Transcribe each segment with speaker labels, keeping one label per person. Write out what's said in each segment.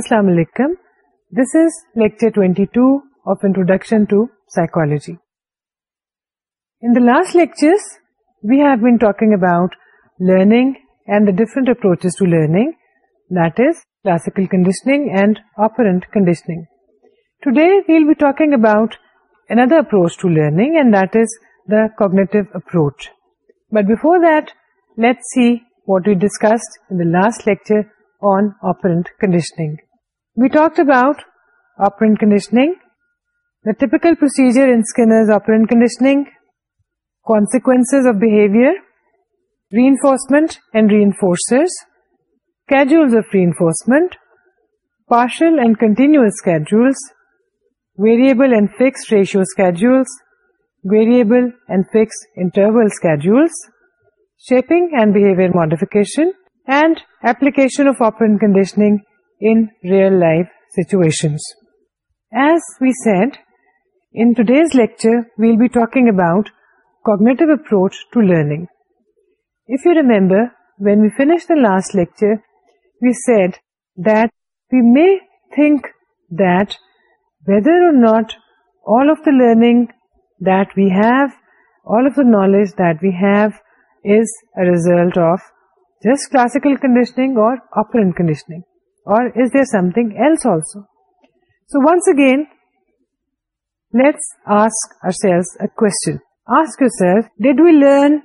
Speaker 1: Assalamu alaikum. This is lecture 22 of Introduction to Psychology. In the last lectures, we have been talking about learning and the different approaches to learning, that is classical conditioning and operant conditioning. Today, we will be talking about another approach to learning, and that is the cognitive approach. But before that, let's see what we discussed in the last lecture on operant conditioning. We talked about operant conditioning, the typical procedure in Skinner's operant conditioning, consequences of behavior, reinforcement and reinforcers, schedules of reinforcement, partial and continuous schedules, variable and fixed ratio schedules, variable and fixed interval schedules, shaping and behavior modification, and application of operant conditioning last lecture we said they may think there are not all of the learning they've all of the knowledge they ہے result of just classical conditioning or sauce again a آسکو cell did you learn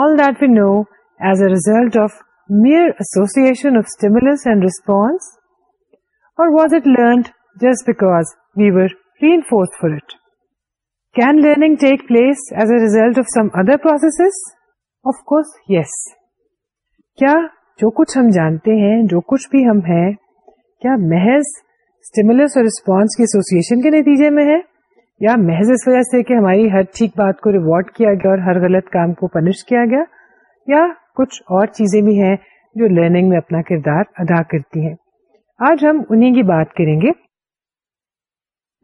Speaker 1: all that we know as a of mere association of stimuli and response or take place as a result of some other process of course yes کیا جو کچھ ہم جانتے ہیں جو کچھ بھی ہم ہیں کیا محض اور کی ایسوسیشن کے نتیجے میں ہے یا محض اس وجہ سے کہ ہماری ہر ہر ٹھیک بات کو کو ریوارڈ کیا کیا گیا گیا اور اور غلط کام پنش یا کچھ چیزیں بھی ہیں جو لرننگ میں اپنا کردار ادا کرتی ہیں آج ہم انہیں کی بات کریں گے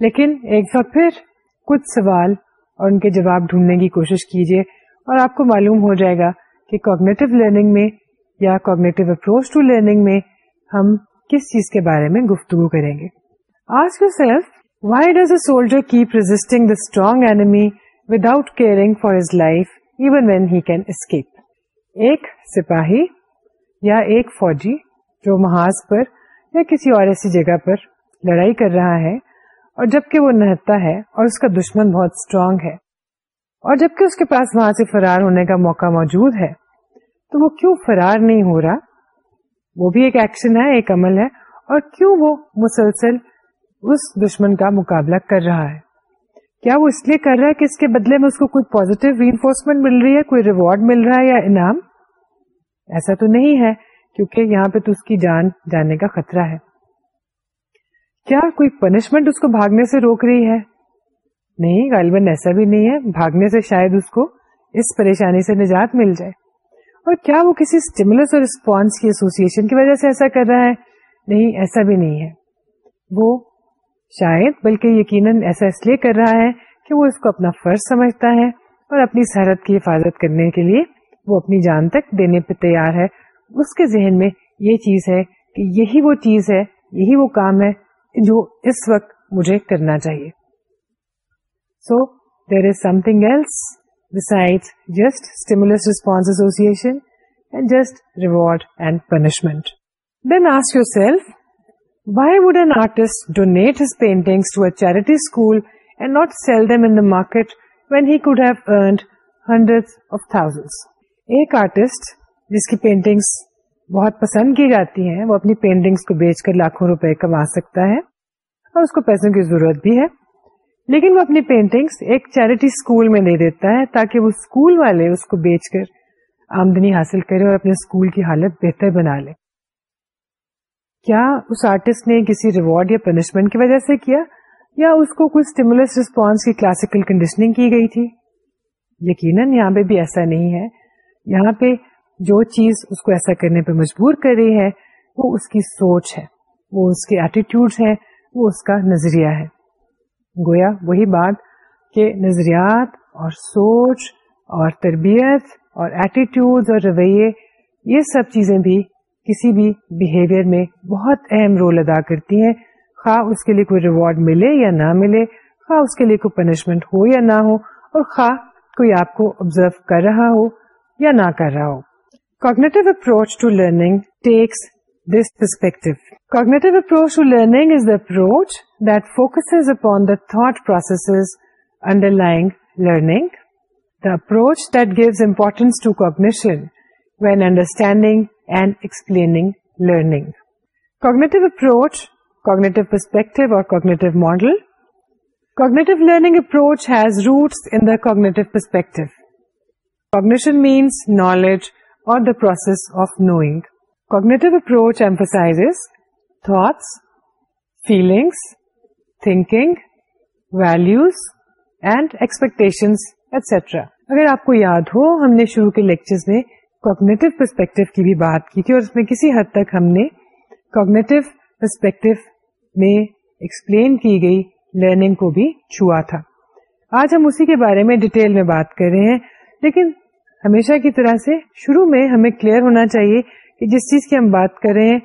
Speaker 1: لیکن ایک بار پھر کچھ سوال اور ان کے جواب ڈھونڈنے کی کوشش کیجیے اور آپ کو معلوم ہو جائے گا کہ کوگنیٹو لرننگ میں یا کوگنیٹو اپروچ ٹو لرننگ میں ہم کس چیز کے بارے میں گفتگو کریں گے آج yourself why does a soldier keep resisting the strong enemy without caring for his life even when he can escape ایک سپاہی یا ایک فوجی جو محاذ پر یا کسی اور ایسی جگہ پر لڑائی کر رہا ہے اور جبکہ وہ نہتا ہے اور اس کا دشمن بہت اسٹرانگ ہے اور جبکہ اس کے پاس وہاں سے فرار ہونے کا موقع موجود ہے تو وہ کیوں فرار نہیں ہو رہا وہ بھی ایک ایکشن ہے ایک عمل ہے اور کیوں وہ مسلسل اس دشمن کا مقابلہ کر رہا ہے کیا وہ اس لیے کر رہا ہے کہ اس کے بدلے میں اس کو کوئی کوئی ری انفورسمنٹ مل رہی ہے ریوارڈ مل رہا ہے یا انعام ایسا تو نہیں ہے کیونکہ یہاں پہ تو اس کی جان جانے کا خطرہ ہے کیا کوئی پنشمنٹ اس کو بھاگنے سے روک رہی ہے نہیں غالباً ایسا بھی نہیں ہے بھاگنے سے شاید اس کو اس پریشانی سے نجات مل جائے اور کیا وہ کسی اسٹیملس اور رسپانس کی ایسوسیشن کی وجہ سے ایسا کر رہا ہے نہیں ایسا بھی نہیں ہے وہ شاید بلکہ یقیناً ایسا اس لیے کر رہا ہے کہ وہ اس کو اپنا فرض سمجھتا ہے اور اپنی سرحد کی حفاظت کرنے کے لیے وہ اپنی جان تک دینے پہ تیار ہے اس کے ذہن میں یہ چیز ہے کہ یہی وہ چیز ہے یہی وہ کام ہے جو اس وقت مجھے کرنا چاہیے so there is something else besides just stimulus response association and just reward and punishment. Then ask yourself, why would an artist donate his paintings to a charity school and not sell them in the market when he could have earned hundreds of thousands? Ek artist, jiski paintings بہت پسند کی جاتی ہیں وہ اپنی paintings کو بیچ کر لاکھوں روپے کما سکتا ہے اور اس کو پیسوں کی ضرورت بھی ہے لیکن وہ اپنی پینٹنگ ایک چیریٹی اسکول میں دے دیتا ہے تاکہ وہ اسکول والے اس کو بیچ کر آمدنی حاصل کرے اور اپنے اسکول کی حالت بہتر بنا لے کیا اس آرٹسٹ نے کسی ریوارڈ یا پنشمنٹ کی وجہ سے کیا یا اس کو اسٹیمولس کی کی کلاسیکل کنڈیشننگ گئی تھی یقیناً یہاں پہ بھی ایسا نہیں ہے یہاں پہ جو چیز اس کو ایسا کرنے پہ مجبور کر رہی ہے وہ اس کی سوچ ہے وہ اس کے ایٹیٹیوڈ ہے وہ اس کا نظریہ ہے گویا وہی بات کہ نظریات اور سوچ اور تربیت اور ایٹیٹیوڈ اور رویے یہ سب چیزیں بھی کسی بھی میں بہت اہم رول ادا کرتی ہیں خواہ اس کے لیے کوئی ریوارڈ ملے یا نہ ملے خواہ اس کے لیے کوئی پنشمنٹ ہو یا نہ ہو اور خواہ کوئی آپ کو آبزرو کر رہا ہو یا نہ کر رہا ہو cognitive approach to learning takes this perspective cognitive approach to learning is the approach that focuses upon the thought processes underlying learning. The approach that gives importance to cognition when understanding and explaining learning. Cognitive approach, cognitive perspective or cognitive model. Cognitive learning approach has roots in the cognitive perspective. Cognition means knowledge or the process of knowing. Cognitive approach emphasizes thoughts, feelings, thinking values and expectation etcetera اگر آپ کو یاد ہو ہم نے شروع کے lecture میں cognitive perspective کی بھی بات کی تھی اور اس میں کسی حد تک ہم نے کوگنیٹو پرسپیکٹو میں ایکسپلین کی گئی لرننگ کو بھی چھوا تھا آج ہم اسی کے بارے میں ڈیٹیل میں بات کر رہے ہیں لیکن ہمیشہ کی طرح سے شروع میں ہمیں کلیئر ہونا چاہیے کہ جس چیز کی ہم بات کر رہے ہیں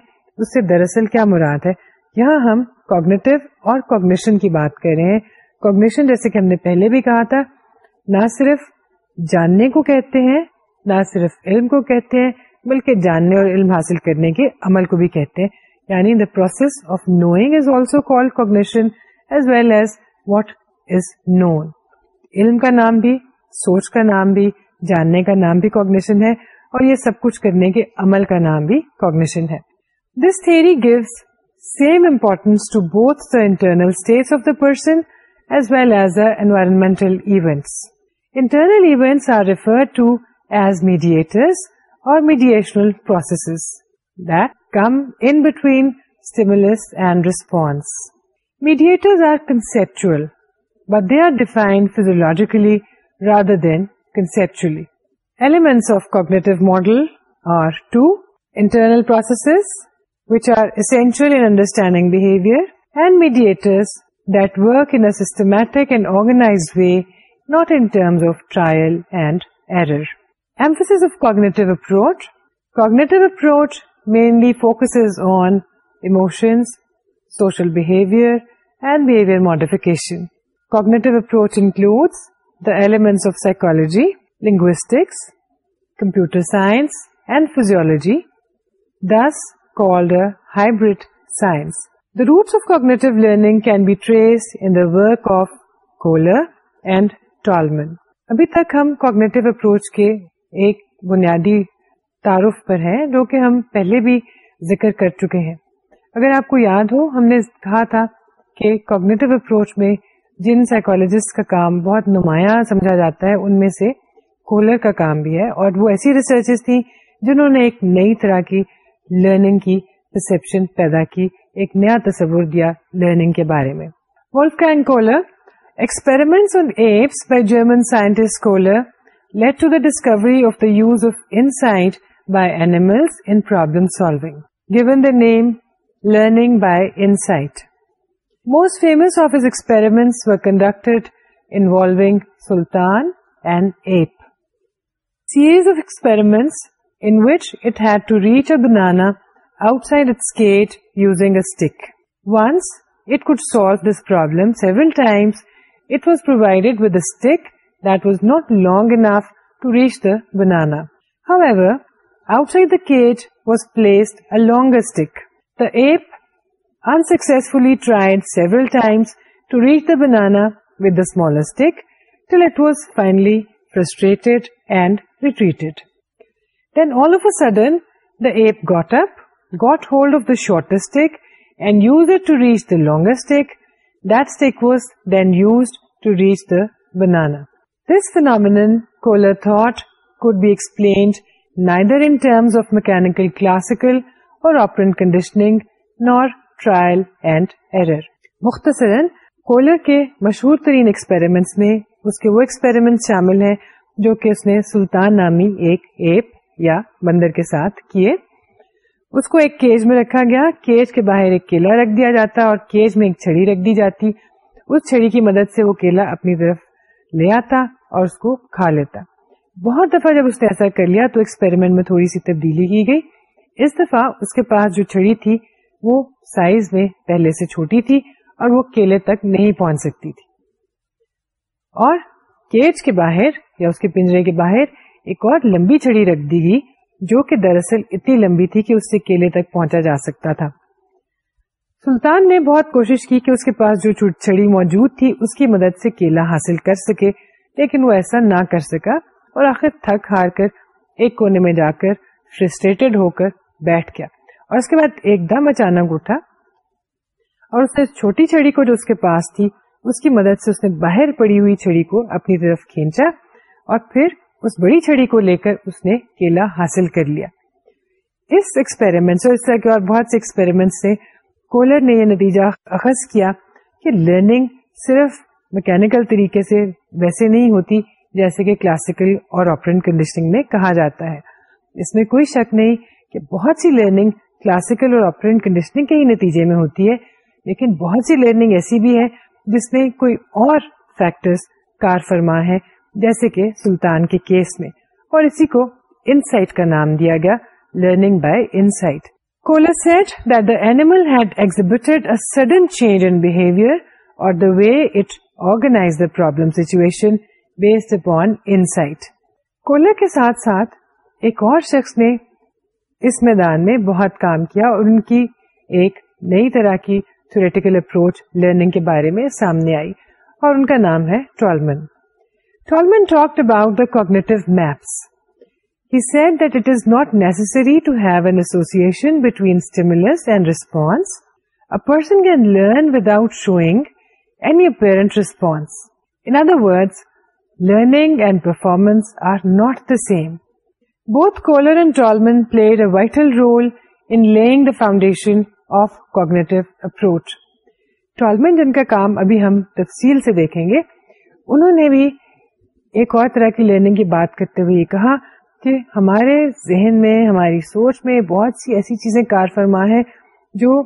Speaker 1: اس سے دراصل کیا مراد ہے یہاں ہم کوگنیٹو اور کوگنیشن کی بات کر رہے ہیں کوگنیشن جیسے کہ ہم نے پہلے بھی کہا تھا نہ صرف جاننے کو کہتے ہیں نہ صرف علم کو کہتے ہیں بلکہ جاننے اور علم حاصل کرنے کے عمل کو بھی کہتے ہیں یعنی the process of knowing is also cognition as well as what is know علم کا نام بھی سوچ کا نام بھی جاننے کا نام بھی کوگنیشن ہے اور یہ سب کچھ کرنے کے عمل کا نام بھی کوگنیشن ہے this theory gives same importance to both the internal states of the person as well as the environmental events. Internal events are referred to as mediators or mediational processes that come in between stimulus and response. Mediators are conceptual, but they are defined physiologically rather than conceptually. Elements of cognitive model are two: internal processes which are essential in understanding behavior, and mediators that work in a systematic and organized way, not in terms of trial and error. Emphasis of cognitive approach. Cognitive approach mainly focuses on emotions, social behavior, and behavior modification. Cognitive approach includes the elements of psychology, linguistics, computer science, and physiology. Thus, جو کہ ہم پہلے بھی ذکر کر چکے ہیں اگر آپ کو یاد ہو ہم نے کہا تھا کہ کوگنیٹو اپروچ میں جن سائیکولوجسٹ کا کام بہت نمایاں سمجھا جاتا ہے ان میں سے کولر کا کام بھی ہے اور وہ ایسی ریسرچز تھیں جنہوں نے ایک نئی طرح کی لرننگ کی پرسپشن پیدا کی ایک نیا تصور دیا لرننگ کے بارے میں Wolfgang Kohler apes by German scientist Kohler led to the discovery of the use of insight by animals in problem solving given the name learning by insight most famous of his this were conducted involving Sultan and ape series of experiment banana however outside the cage was placed a long stick the ape unsuccessfully tried seven times to reach the banana with small stick till it was finally frustrated and retreat then all done the ape got up hold of the shorts mechanical classical اور مختصراً Kohler کے مشہور ترین experiment میں اس کے وہ experiment شامل ہیں جو کہ اس نے سلطان نامی ایک ایپ یا بندر کے ساتھ کیے اس کو ایک کیج میں رکھا گیا کیج کے باہر ایک کیلا رکھ دیا جاتا اور کیج میں ایک چھڑی رکھ دی جاتی اس چھڑی کی مدد سے وہ کیلا اپنی طرف لے آتا اور اس اس کو کھا لیتا بہت دفعہ جب نے ایسا کر لیا تو ایکسپیریمنٹ میں تھوڑی سی تبدیلی کی گئی اس دفعہ اس کے پاس جو چھڑی تھی وہ سائز میں پہلے سے چھوٹی تھی اور وہ کیلے تک نہیں پہنچ سکتی تھی اور کیج کے باہر یا اس کے پنجرے کے باہر ایک اور لمبی چھڑی رکھ دی گئی جو کہ دراصل اتنی لمبی تھی کہ اس سے کیلے تک پہنچا جا سکتا تھا سلطان نے بہت کوشش کی کہ اس کے پاس جو چھڑی موجود تھی اس کی مدد سے کیلا حاصل کر سکے لیکن وہ ایسا نہ کر سکا اور آخر تھک ہار کر ایک کونے میں جا کر فرسٹریٹڈ ہو کر بیٹھ گیا اور اس کے بعد ایک دم اچانک اٹھا اور اس نے چھوٹی چھڑی کو جو اس کے پاس تھی اس کی مدد سے اس نے باہر پڑی ہوئی چھڑی کو اپنی طرف کھینچا اور پھر اس بڑی چھڑی کو لے کر اس نے کیلا حاصل کر لیا اس ایکسپیریمنٹ اور اس طرح کے اور بہت سے ایکسپیریمنٹ سے کولر نے یہ نتیجہ اخذ کیا کہ لرننگ صرف میکینکل طریقے سے ویسے نہیں ہوتی جیسے کہ کلاسیکل اور آپرینٹ کنڈیشننگ میں کہا جاتا ہے اس میں کوئی شک نہیں کہ بہت سی لرننگ کلاسیکل اور آپرینٹ کنڈیشننگ کے ہی نتیجے میں ہوتی ہے لیکن بہت سی لرننگ ایسی بھی ہے جس میں کوئی اور فیکٹرز کار فرما ہے جیسے کہ سلطان کے کیس میں اور اسی کو انسائٹ کا نام دیا گیا learning by insight said that a sudden change in behaviour or the the way it organize problem situation based upon insight Kohler کے ساتھ ساتھ ایک اور شخص نے اس میدان میں بہت کام کیا اور ان کی ایک نئی طرح کی تھوریٹیکل اپروچ لرننگ کے بارے میں سامنے آئی اور ان کا نام ہے ٹرالمن ٹورمنٹ اباؤٹ میپسری ٹو ہیشنگس are not the same both Kohler and Tolman played role in the foundation of cognitive approach Tolman جن کا کام ابھی ہم تفصیل سے دیکھیں گے انہوں نے بھی ایک اور طرح کی لرننگ کی بات کرتے ہوئے یہ کہا کہ ہمارے ذہن میں ہماری سوچ میں بہت سی ایسی چیزیں کار فرما ہے جو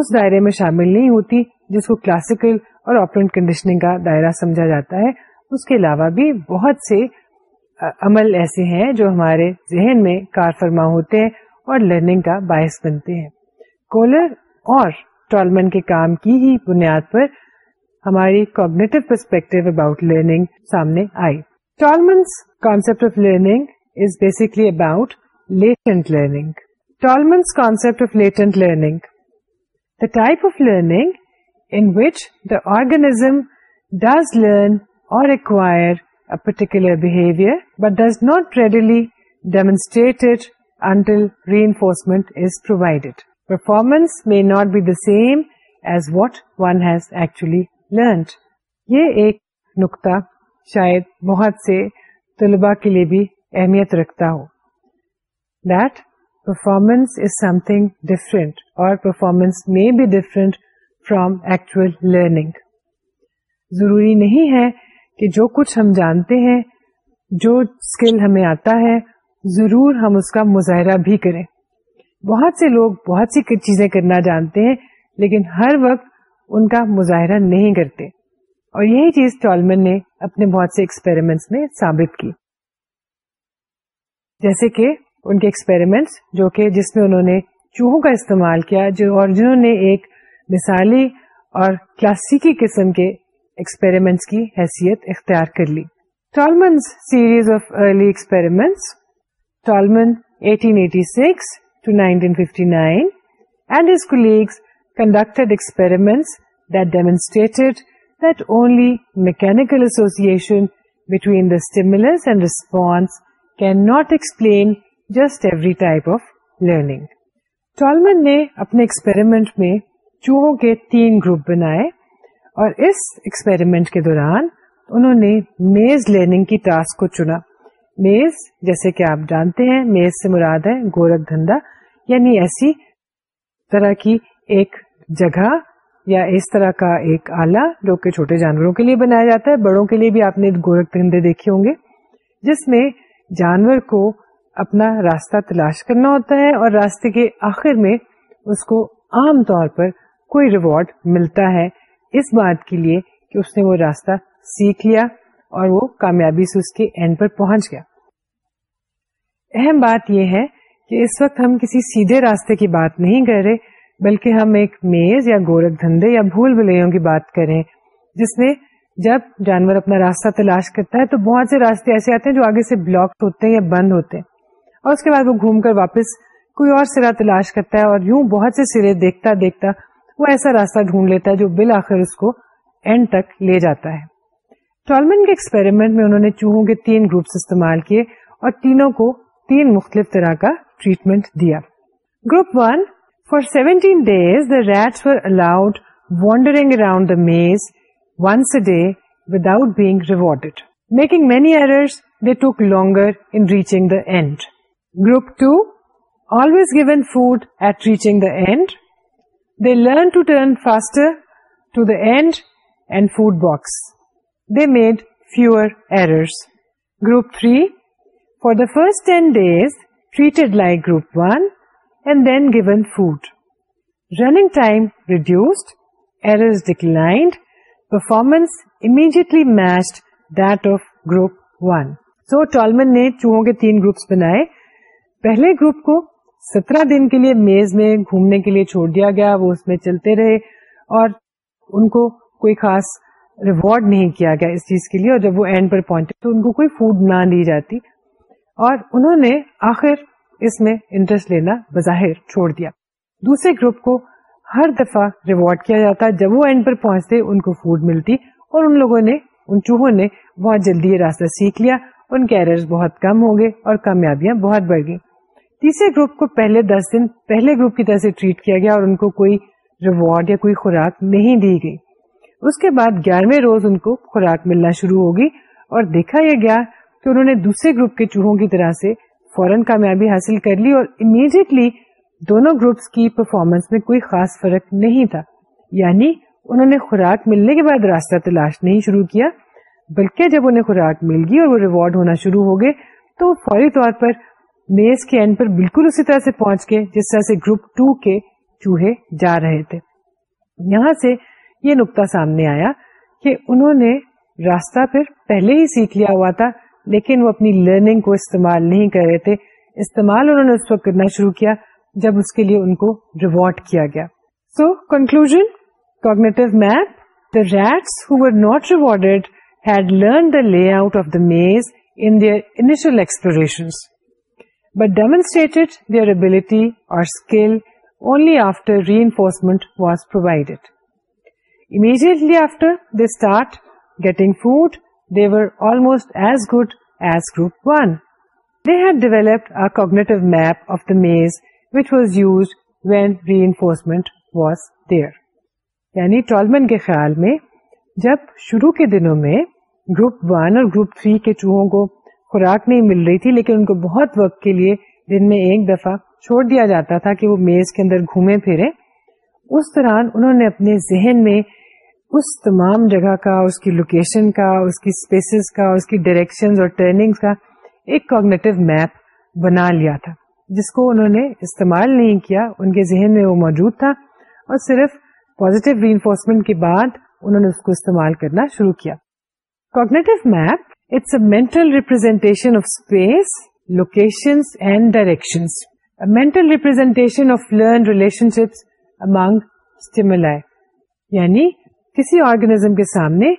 Speaker 1: اس دائرے میں شامل نہیں ہوتی جس کو کلاسیکل اور کنڈیشننگ کا دائرہ سمجھا جاتا ہے اس کے علاوہ بھی بہت سے عمل ایسے ہیں جو ہمارے ذہن میں کار فرما ہوتے ہیں اور لرننگ کا باعث بنتے ہیں کولر اور ٹالمن کے کام کی ہی بنیاد پر ہماری کوگنیٹو پرسپیکٹو اباؤٹ لرننگ سامنے آئی Tolman's concept of learning is basically about latent learning Tolman's concept of latent learning the type of learning in which the organism does learn a particular behaviour but does not readily demonstrated until reinforcement is provided performance may not be the same as what one has actually learned یہ ایک نقطہ شاید بہت سے طلبا کے لیے بھی اہمیت رکھتا ہو that performance is something different اور پرفارمنس میں بھی ڈفرینٹ فرام ایکچوئل لرننگ ضروری نہیں ہے کہ جو کچھ ہم جانتے ہیں جو اسکل ہمیں آتا ہے ضرور ہم اس کا مظاہرہ بھی کریں بہت سے لوگ بہت سی چیزیں کرنا جانتے ہیں لیکن ہر وقت ان کا مظاہرہ نہیں کرتے اور یہی چیز ٹولمن نے اپنے بہت سے ایکسپیریمنٹس میں ثابت کی جیسے کہ ان کے جو کہ جس میں انہوں نے چوہوں کا استعمال کیا جو اور جنہوں نے ایک مثالی اور کلاسیکی قسم کے ایکسپیریمنٹس کی حیثیت اختیار کر لی Tolman's series of early to his us conducted experiments that demonstrated that only mechanical association between the stimulus and response cannot explain just every type of learning. Tolman نے اپنے experiment میں چوہوں کے تین گروپ بنائے اور اس experiment کے دوران انہوں نے میز لرننگ کی ٹاسک کو چنا میز جیسے کہ آپ جانتے ہیں میز سے مراد ہے گورکھ دھندا یعنی ایسی طرح کی ایک جگہ یا اس طرح کا ایک آلہ جو کہ چھوٹے جانوروں کے لیے بنایا جاتا ہے بڑوں کے لیے بھی آپ نے گورکھ دندے دیکھے ہوں گے جس میں جانور کو اپنا راستہ تلاش کرنا ہوتا ہے اور راستے کے آخر میں اس کو عام طور پر کوئی ریوارڈ ملتا ہے اس بات کے لیے کہ اس نے وہ راستہ سیکھ لیا اور وہ کامیابی سے اس کے اینڈ پر پہنچ گیا اہم بات یہ ہے کہ اس وقت ہم کسی سیدھے راستے کی بات نہیں کر رہے بلکہ ہم ایک میز یا گورکھ دھندے یا بھول بھلیوں کی بات کریں جس میں جب جانور اپنا راستہ تلاش کرتا ہے تو بہت سے راستے ایسے آتے ہیں ہیں جو آگے سے بلاک ہوتے یا بند ہوتے ہیں اور اس کے بعد وہ گھوم کر واپس کوئی اور سرا تلاش کرتا ہے اور یوں بہت سے سرے دیکھتا دیکھتا وہ ایسا راستہ ڈھونڈ لیتا ہے جو بالآخر اس کو اینڈ تک لے جاتا ہے ٹالمن کے ایکسپیریمنٹ میں انہوں نے چوہوں کے تین گروپس استعمال کیے اور تینوں کو تین مختلف طرح کا ٹریٹمنٹ دیا group one For 17 days, the rats were allowed wandering around the maze once a day without being rewarded. Making many errors, they took longer in reaching the end. Group 2, always given food at reaching the end. They learned to turn faster to the end and food box. They made fewer errors. Group 3, for the first 10 days, treated like Group 1, سترہ دن کے لیے میز میں گھومنے کے لیے چھوڑ دیا گیا وہ اس میں چلتے رہے اور ان کو کوئی خاص ریوارڈ نہیں کیا گیا اس چیز کے لیے اور جب وہ اینڈ پر پوائنٹ تو ان کو کوئی فوڈ نہ لی جاتی اور انہوں نے آخر اس میں انٹرسٹ لینا بظاہر چھوڑ دیا دوسرے گروپ کو ہر دفعہ ریوارڈ کیا جاتا جب وہ اینڈ پر پہنچتے ان کو فوڈ ملتی اور ان ان ان لوگوں نے نے چوہوں بہت بہت جلدی یہ راستہ سیکھ لیا کے کم ہو گئے اور کامیابیاں بہت بڑھ گئی تیسرے گروپ کو پہلے دس دن پہلے گروپ کی طرح سے ٹریٹ کیا گیا اور ان کو کوئی ریوارڈ یا کوئی خوراک نہیں دی گئی اس کے بعد گیارہویں روز ان کو خوراک ملنا شروع ہوگی اور دیکھا یہ گیا کہ انہوں نے دوسرے گروپ کے چوہوں کی طرح سے فوراً کامیابی حاصل کر لی اور امیڈیٹلی دونوں گروپس کی پرفارمنس میں کوئی خاص فرق نہیں تھا یعنی انہوں نے خوراک ملنے کے بعد راستہ تلاش نہیں شروع کیا بلکہ جب انہیں خوراک مل گئی اور وہ ریوارڈ ہونا شروع ہو گئے تو وہ فوری طور پر میز کے اینڈ پر بالکل اسی طرح سے پہنچ گئے جس طرح سے گروپ ٹو کے چوہے جا رہے تھے یہاں سے یہ نقطہ سامنے آیا کہ انہوں نے راستہ پھر پہلے ہی سیکھ لیا ہوا تھا لیکن وہ اپنی لرننگ کو استعمال نہیں کر رہے تھے استعمال انہوں نے اس وقت کرنا شروع کیا جب اس کے لیے ان کو ریوارڈ کیا گیا so conclusion cognitive map the rats not rewarded had learn the layout of the maze in their initial exploration but demonstrated their ability or skill only after reinforcement was provided immediately after they start getting food they They were almost as as good group 1. had developed a cognitive map of the maze which was was used when reinforcement there. یعنی جب شروع کے دنوں میں group one اور group three کے چوہوں کو خوراک نہیں مل رہی تھی لیکن ان کو بہت وقت کے لیے دن میں ایک دفعہ چھوڑ دیا جاتا تھا کہ وہ میز کے اندر گھومے پھرے اس دوران انہوں نے اپنے ذہن میں اس تمام جگہ کا اس کی لوکیشن کا اس کی اسپیسیز کا اس کی ڈائریکشن اور ٹرننگ کا ایک کوگنیٹو میپ بنا لیا تھا جس کو انہوں نے استعمال نہیں کیا ان کے ذہن میں وہ موجود تھا اور صرف پوزیٹو انفورسمنٹ کے بعد انہوں نے اس کو استعمال کرنا شروع کیا cognitive map it's a mental representation of space location and direction mental representation of learn relation among among یعنی کسی آرگنیزم کے سامنے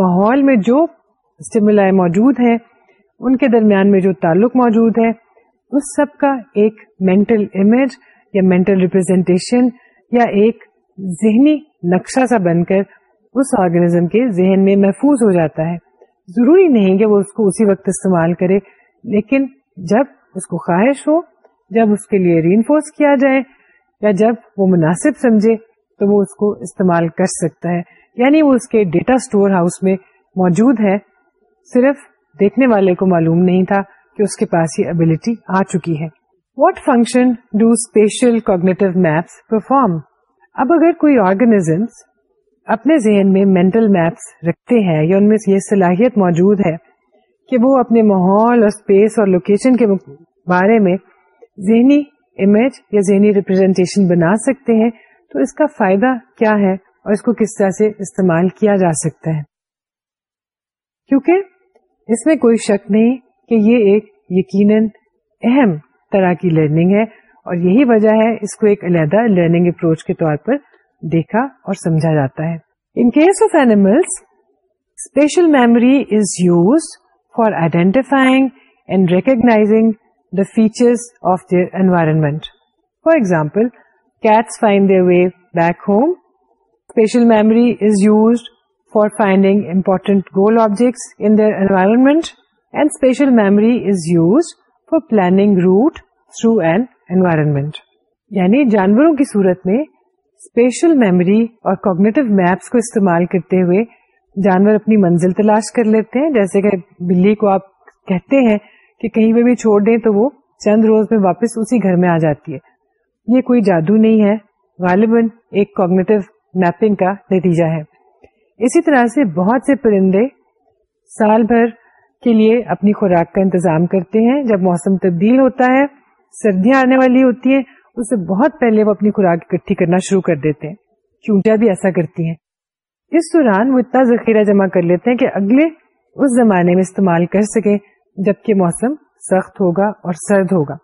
Speaker 1: ماحول میں جو موجود ہیں ان کے درمیان میں جو تعلق موجود ہے اس سب کا ایک مینٹل امیج یا مینٹل ریپرزینٹیشن یا ایک ذہنی نقشہ سا بن کر اس آرگنیزم کے ذہن میں محفوظ ہو جاتا ہے ضروری نہیں کہ وہ اس کو اسی وقت استعمال کرے لیکن جب اس کو خواہش ہو جب اس کے لیے ری انفورس کیا جائے یا جب وہ مناسب سمجھے تو وہ اس کو استعمال کر سکتا ہے یعنی وہ اس کے ڈیٹا اسٹور ہاؤس میں موجود ہے صرف دیکھنے والے کو معلوم نہیں تھا کہ اس کے پاس یہ ابلیٹی آ چکی ہے what function do spatial cognitive maps perform اب اگر کوئی آرگنیزم اپنے ذہن میں مینٹل میپس رکھتے ہیں یا ان میں یہ صلاحیت موجود ہے کہ وہ اپنے ماحول اور اسپیس اور لوکیشن کے بارے میں ذہنی امیج یا ذہنی ریپرزینٹیشن بنا سکتے ہیں تو اس کا فائدہ کیا ہے اور اس کو کس طرح سے استعمال کیا جا سکتا ہے کیونکہ اس میں کوئی شک نہیں کہ یہ ایک یقیناً اہم طرح کی لرننگ ہے اور یہی وجہ ہے اس کو ایک علیحدہ لرننگ اپروچ کے طور پر دیکھا اور سمجھا جاتا ہے in case of animals spatial memory is use for identifying and recognizing the feature of their environment for example cats find their way back home. Spatial memory is used for finding important goal objects in their environment and spatial memory is used for planning route through an environment. یعنی جانوروں کی صورت میں spatial memory اور cognitive maps کو استعمال کرتے ہوئے جانور اپنی منزل تلاش کر لیتے ہیں جیسے کہ بلی کو آپ کہتے ہیں کہ کہیں پہ بھی چھوڑ دیں تو وہ چند روز میں واپس اسی گھر میں آ جاتی ہے یہ کوئی جادو نہیں ہے غالباً ایک کوگنیٹو میپنگ کا نتیجہ ہے اسی طرح سے بہت سے پرندے سال بھر کے لیے اپنی خوراک کا انتظام کرتے ہیں جب موسم تبدیل ہوتا ہے سردیاں آنے والی ہوتی ہیں اس سے بہت پہلے وہ اپنی خوراک اکٹھی کرنا شروع کر دیتے ہیں چونٹیا بھی ایسا کرتی ہیں اس دوران وہ اتنا ذخیرہ جمع کر لیتے ہیں کہ اگلے اس زمانے میں استعمال کر سکے جبکہ موسم سخت ہوگا اور سرد ہوگا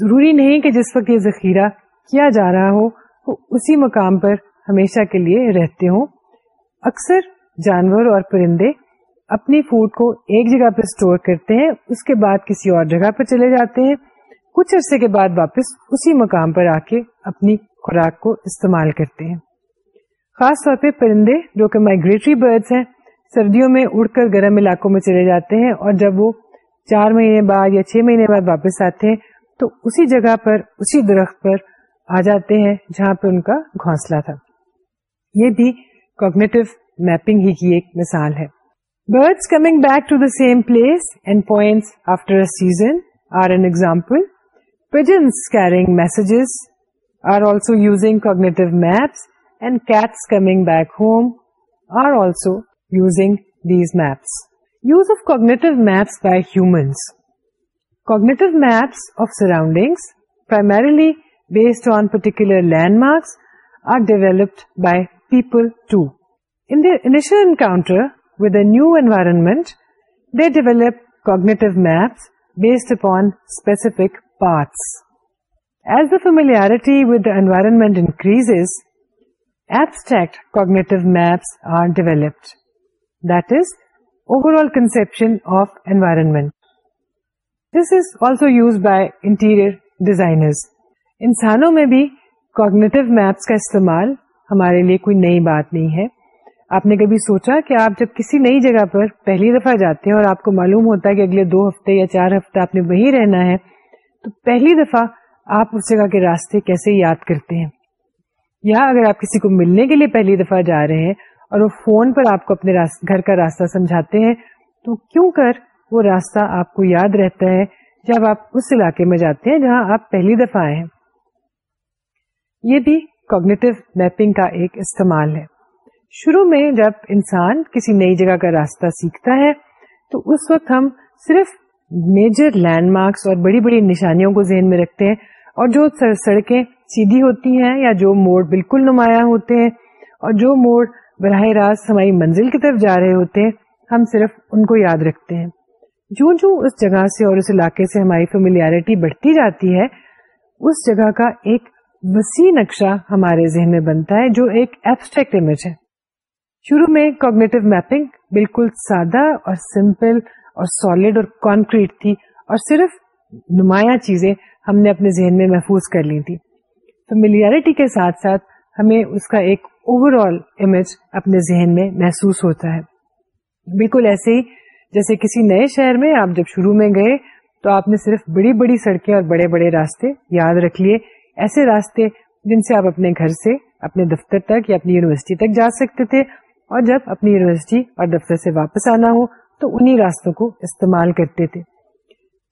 Speaker 1: ضروری نہیں کہ جس وقت یہ ذخیرہ کیا جا رہا ہو وہ اسی مقام پر ہمیشہ کے لیے رہتے ہوں اکثر جانور اور پرندے اپنی فوڈ کو ایک جگہ پہ اسٹور کرتے ہیں اس کے بعد کسی اور جگہ پر چلے جاتے ہیں کچھ عرصے کے بعد واپس اسی مقام پر آ کے اپنی خوراک کو استعمال کرتے ہیں خاص طور پہ پرندے جو کہ مائگریٹری برڈس ہیں سردیوں میں اڑ کر گرم علاقوں میں چلے جاتے ہیں اور جب وہ چار مہینے بعد یا چھ مہینے بعد واپس آتے ہیں تو اسی جگہ پر اسی درخت پر آ جاتے ہیں جہاں پہ ان کا گھونسلہ تھا یہ بھی کوگنیٹو میپنگ ہی کی ایک مثال ہے birds coming back to the same place and point after season are an example pigeons cognitive maps and cats coming back home are also using these maps use of cognitive maps by humans Cognitive maps of surroundings, primarily based on particular landmarks, are developed by people too. In their initial encounter with a new environment, they develop cognitive maps based upon specific paths. As the familiarity with the environment increases, abstract cognitive maps are developed, that is, overall conception of environment. This is also use by interior designers انسانوں میں بھی cognitive maps کا استعمال ہمارے لیے کوئی نئی بات نہیں ہے آپ نے کبھی سوچا کہ آپ جب کسی نئی جگہ پر پہلی دفعہ جاتے ہیں اور آپ کو معلوم ہوتا ہے کہ اگلے دو ہفتے یا چار ہفتے آپ نے وہی رہنا ہے تو پہلی دفعہ آپ اس جگہ کے راستے کیسے یاد کرتے ہیں یا اگر آپ کسی کو ملنے کے لیے پہلی دفعہ جا رہے ہیں اور وہ فون پر آپ کو اپنے گھر کا راستہ سمجھاتے ہیں تو کیوں کر وہ راستہ آپ کو یاد رہتا ہے جب آپ اس علاقے میں جاتے ہیں جہاں آپ پہلی دفعہ آئے ہیں یہ بھی کوگنیٹو میپنگ کا ایک استعمال ہے شروع میں جب انسان کسی نئی جگہ کا راستہ سیکھتا ہے تو اس وقت ہم صرف میجر لینڈ مارکس اور بڑی بڑی نشانیوں کو ذہن میں رکھتے ہیں اور جو سڑکیں سیدھی ہوتی ہیں یا جو موڑ بالکل نمایاں ہوتے ہیں اور جو موڑ براہ راست ہماری منزل کی طرف جا رہے ہوتے ہیں ہم صرف ان کو یاد رکھتے ہیں جو جو اس جگہ سے اور اس علاقے سے ہماری کمیٹی بڑھتی جاتی ہے اس جگہ کا ایک وسیع نقشہ ہمارے ذہن میں بنتا ہے ہے جو ایک ایبسٹریکٹ امیج شروع میں کوگنیٹو میپنگ بالکل سادہ اور سمپل اور سالڈ اور کانکریٹ تھی اور صرف نمایاں چیزیں ہم نے اپنے ذہن میں محفوظ کر لی تھی تو کے ساتھ ساتھ ہمیں اس کا ایک اوور آل امیج اپنے ذہن میں محسوس ہوتا ہے بالکل ایسے ہی جیسے کسی نئے شہر میں آپ جب شروع میں گئے تو آپ نے صرف بڑی بڑی سڑکیں اور بڑے بڑے راستے یاد رکھ لیے ایسے راستے جن سے آپ اپنے گھر سے اپنے دفتر تک یا اپنی یونیورسٹی تک جا سکتے تھے اور جب اپنی یونیورسٹی اور دفتر سے واپس آنا ہو تو انہی راستوں کو استعمال کرتے تھے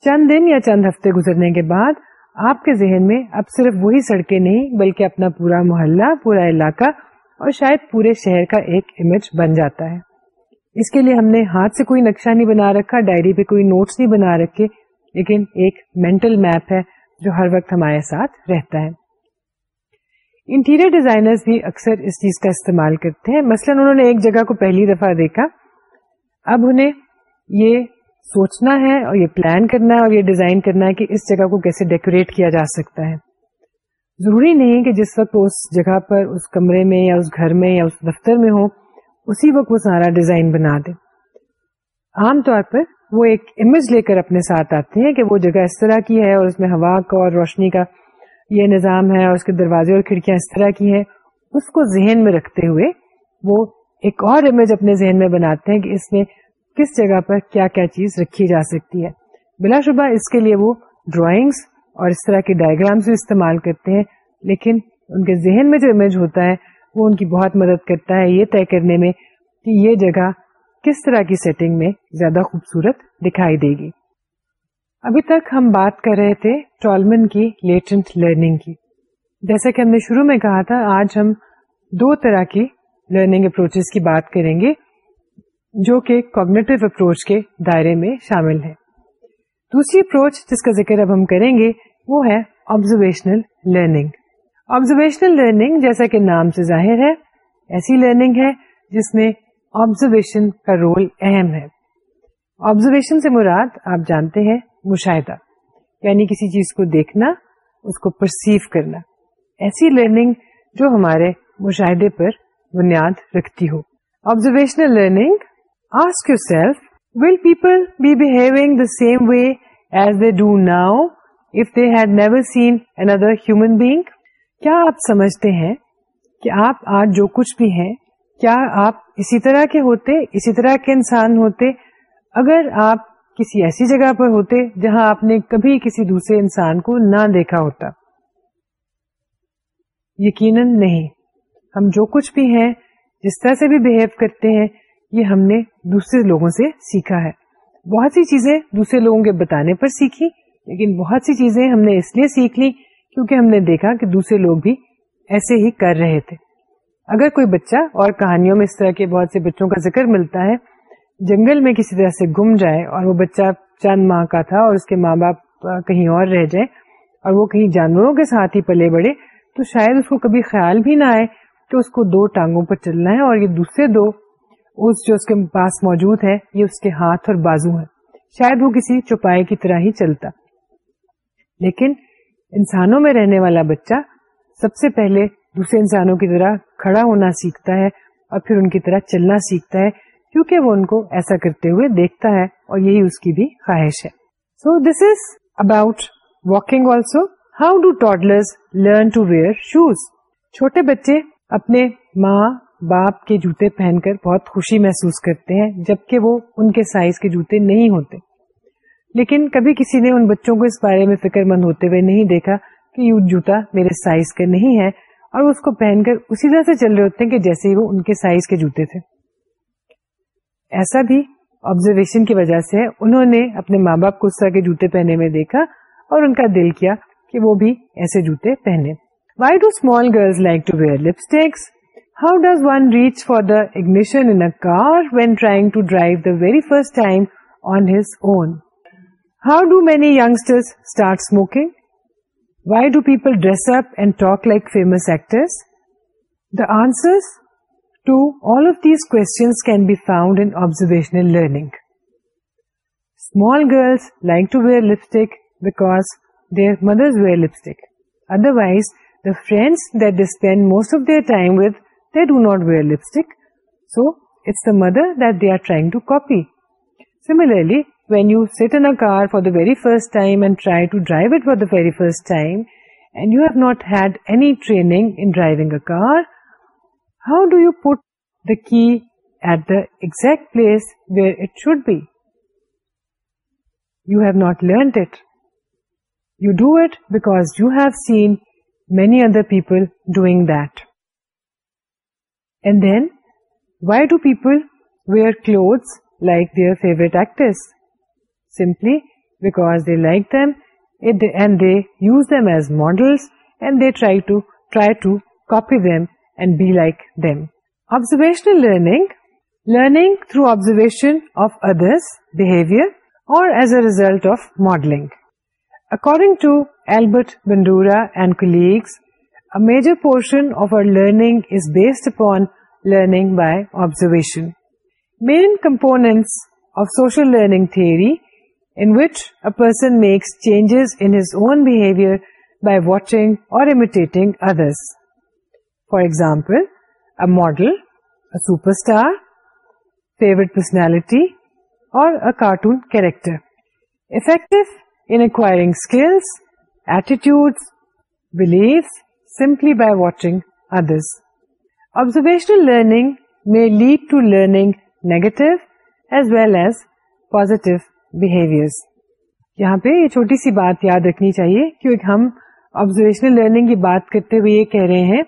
Speaker 1: چند دن یا چند ہفتے گزرنے کے بعد آپ کے ذہن میں اب صرف وہی سڑکیں نہیں بلکہ اپنا پورا محلہ پورا علاقہ اور شاید پورے شہر کا ایک امیج بن جاتا ہے اس کے لیے ہم نے ہاتھ سے کوئی نقشہ نہیں بنا رکھا ڈائری پہ کوئی نوٹس نہیں بنا رکھے لیکن ایک مینٹل میپ ہے جو ہر وقت ہمارے ساتھ رہتا ہے انٹیریئر ڈیزائنر بھی اکثر اس چیز کا استعمال کرتے ہیں مثلاً انہوں نے ایک جگہ کو پہلی دفعہ دیکھا اب انہیں یہ سوچنا ہے اور یہ پلان کرنا ہے اور یہ ڈیزائن کرنا ہے کہ اس جگہ کو کیسے ڈیکوریٹ کیا جا سکتا ہے ضروری نہیں کہ جس وقت اس جگہ پر اس کمرے میں یا اس گھر میں یا اس دفتر میں ہوں اسی وقت وہ سارا ڈیزائن بنا دے عام طور پر وہ ایک امیج لے کر اپنے ساتھ آتے ہیں کہ وہ جگہ اس طرح کی ہے اور اس میں ہوا کا اور روشنی کا یہ نظام ہے اور اس کے دروازے اور کھڑکیاں اس طرح کی ہیں اس کو ذہن میں رکھتے ہوئے وہ ایک اور امیج اپنے ذہن میں بناتے ہیں کہ اس میں کس جگہ پر کیا کیا چیز رکھی جا سکتی ہے بلا شبہ اس کے لیے وہ ڈرائنگس اور اس طرح کے ڈائگرامس بھی استعمال کرتے ہیں لیکن ان کے ذہن میں جو امیج ہوتا ہے وہ ان کی بہت مدد کرتا ہے یہ طے کرنے میں کہ یہ جگہ کس طرح کی سیٹنگ میں زیادہ خوبصورت دکھائی دے گی ابھی تک ہم بات کر رہے تھے ٹالمن کی لیٹنٹ لرننگ کی جیسا کہ ہم نے شروع میں کہا تھا آج ہم دو طرح کی لرننگ اپروچ کی بات کریں گے جو کہ کوگنیٹو اپروچ کے دائرے میں شامل ہے دوسری اپروچ جس کا ذکر اب ہم کریں گے وہ ہے آبزرویشنل لرننگ آبزرویشنل لرننگ جیسا کہ نام سے ظاہر ہے ایسی لرننگ ہے جس میں آبزرویشن کا رول اہم ہے آبزرویشن سے مراد آپ جانتے ہیں مشاہدہ یعنی کسی چیز کو دیکھنا اس کو پرسیو کرنا ایسی لرننگ جو ہمارے مشاہدے پر بنیاد رکھتی ہو observational learning ask yourself will people be behaving the same way as they do now if they had never seen human being کیا آپ سمجھتے ہیں کہ آپ آج جو کچھ بھی ہیں کیا آپ اسی طرح کے ہوتے اسی طرح کے انسان ہوتے اگر آپ کسی ایسی جگہ پر ہوتے جہاں آپ نے کبھی کسی دوسرے انسان کو نہ دیکھا ہوتا یقیناً نہیں ہم جو کچھ بھی ہیں جس طرح سے بھی بہیو کرتے ہیں یہ ہم نے دوسرے لوگوں سے سیکھا ہے بہت سی چیزیں دوسرے لوگوں کے بتانے پر سیکھی لیکن بہت سی چیزیں ہم نے اس لیے سیکھ لی کیونکہ ہم نے دیکھا کہ دوسرے لوگ بھی ایسے ہی کر رہے تھے اگر کوئی بچہ اور کہانیوں میں اس طرح کے بہت سے بچوں کا ذکر ملتا ہے جنگل میں کسی طرح سے گم جائے اور وہ بچہ چند ماں کا تھا اور اس کے ماں باپ کہیں اور رہ جائے اور وہ کہیں جانوروں کے ساتھ ہی پلے بڑھے تو شاید اس کو کبھی خیال بھی نہ آئے کہ اس کو دو ٹانگوں پر چلنا ہے اور یہ دوسرے دو اس جو اس کے پاس موجود ہے یہ اس کے ہاتھ اور بازو ہے شاید وہ کسی چوپائے کی طرح ہی چلتا لیکن انسانوں میں رہنے والا بچہ سب سے پہلے دوسرے انسانوں کی طرح کھڑا ہونا سیکھتا ہے اور پھر ان کی طرح چلنا سیکھتا ہے کیونکہ وہ ان کو ایسا کرتے ہوئے دیکھتا ہے اور یہی اس کی بھی خواہش ہے so this is about walking also how do toddler learn to wear shoes چھوٹے بچے اپنے ماں باپ کے جوتے پہن کر بہت خوشی محسوس کرتے ہیں جبکہ وہ ان کے سائز کے جوتے نہیں ہوتے لیکن کبھی کسی نے ان بچوں کو اس بارے میں فکر مند ہوتے ہوئے نہیں دیکھا کہ یہ جوتا میرے سائز کا نہیں ہے اور اس کو پہن کر اسی طرح سے چل رہے ہوتے ہیں کہ جیسے ہی وہ ان کے کے سائز جوتے تھے ایسا بھی آبزرویشن کی وجہ سے انہوں نے اپنے ماں باپ کو اس طرح کے جوتے پہنے میں دیکھا اور ان کا دل کیا کہ وہ بھی ایسے جوتے پہنے why do small girls like to wear lipsticks how does one reach for the ignition in car when trying to drive the very first time on his own How do many youngsters start smoking? Why do people dress up and talk like famous actors? The answers to all of these questions can be found in observational learning. Small girls like to wear lipstick because their mothers wear lipstick. Otherwise, the friends that they spend most of their time with, they do not wear lipstick. So, it's the mother that they are trying to copy. Similarly, when you sit in a car for the very first time and try to drive it for the very first time, and you have not had any training in driving a car, how do you put the key at the exact place where it should be? You have not learnt it. You do it because you have seen many other people doing that. And then, why do people wear clothes like their favorite actors? simply because they like them and they use them as models and they try to copy them and be like them. Observational learning, learning through observation of others' behavior or as a result of modeling. According to Albert Bandura and colleagues, a major portion of our learning is based upon learning by observation. Main components of social learning theory in which a person makes changes in his own behaviour or model star favourably or lead to learning negative as well as positive behaviour یہاں پہ یہ چھوٹی سی بات یاد رکھنی چاہیے کیونکہ ہم آبزرویشنل لرننگ کی بات کرتے ہوئے یہ کہہ رہے ہیں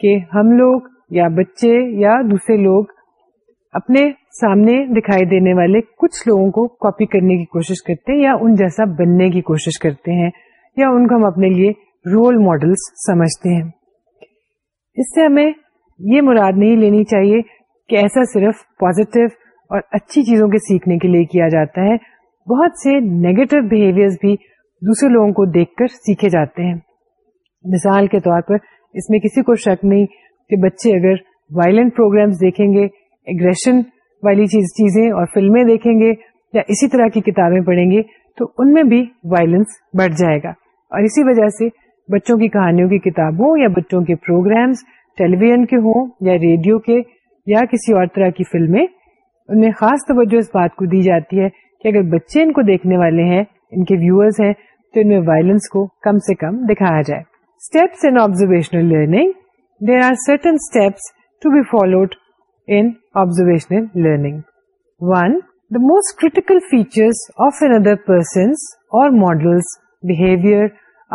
Speaker 1: کہ ہم لوگ یا بچے یا دوسرے لوگ اپنے سامنے دکھائی دینے والے کچھ لوگوں کو کاپی کرنے کی کوشش کرتے ہیں یا ان جیسا بننے کی کوشش کرتے ہیں یا ان کو ہم اپنے لیے رول ماڈلس سمجھتے ہیں اس سے ہمیں یہ مراد نہیں لینی چاہیے کہ ایسا صرف پازیٹو اور اچھی چیزوں کے سیکھنے کے لیے کیا جاتا ہے بہت سے نیگیٹو بہیویئر بھی دوسرے لوگوں کو دیکھ کر سیکھے جاتے ہیں مثال کے طور پر اس میں کسی کو شک نہیں کہ بچے اگر وائلنٹ پروگرامز دیکھیں گے اگریشن والی چیز, چیزیں اور فلمیں دیکھیں گے یا اسی طرح کی کتابیں پڑھیں گے تو ان میں بھی وائلنس بڑھ جائے گا اور اسی وجہ سے بچوں کی کہانیوں کی کتابوں یا بچوں کے پروگرامز ٹیلی ویژن کے ہوں یا ریڈیو کے یا کسی اور طرح کی فلمیں ان میں خاص توجہ اس بات کو دی جاتی ہے کہ اگر بچے ان کو دیکھنے والے ہیں ان کے ویورز ہیں تو ان میں وائلنس کو کم سے کم دکھایا جائے steps in observational learning there are certain steps to be followed in observational learning one the most critical features of another persons or models behaviour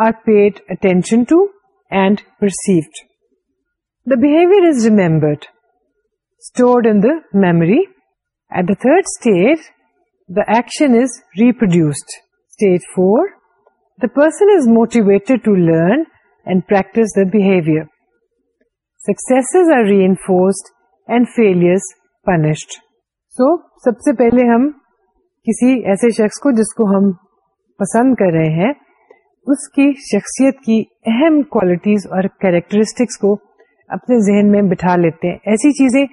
Speaker 1: are paid attention to and perceived the behaviour is remembered stored in the memory at the third stage action is reproduced stage four the person is motivated to learn and practice the behaviour behavior. Are re reinforced and failures punished سو سب سے پہلے ہم کسی ایسے شخص کو جس کو ہم پسند کر رہے ہیں اس کی شخصیت کی اہم کوالٹیز اور کیریکٹرسٹکس کو اپنے ذہن میں بٹھا لیتے ہیں ایسی چیزیں